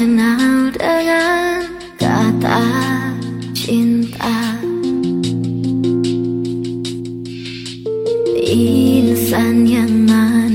kenal dengan kata cinta. Insan yang manis